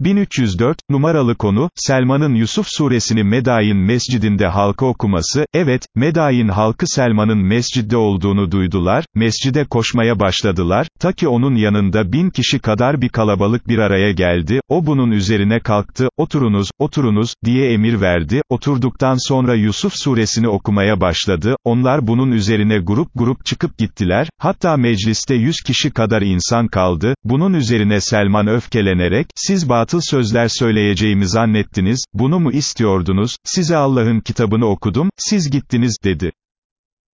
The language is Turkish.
1304, numaralı konu, Selman'ın Yusuf suresini Medayin mescidinde halka okuması, evet, Medayin halkı Selman'ın mescidde olduğunu duydular, mescide koşmaya başladılar, ta ki onun yanında bin kişi kadar bir kalabalık bir araya geldi, o bunun üzerine kalktı, oturunuz, oturunuz, diye emir verdi, oturduktan sonra Yusuf suresini okumaya başladı, onlar bunun üzerine grup grup çıkıp gittiler, hatta mecliste yüz kişi kadar insan kaldı, bunun üzerine Selman öfkelenerek, siz batıl sözler söyleyeceğimi zannettiniz, bunu mu istiyordunuz, size Allah'ın kitabını okudum, siz gittiniz, dedi.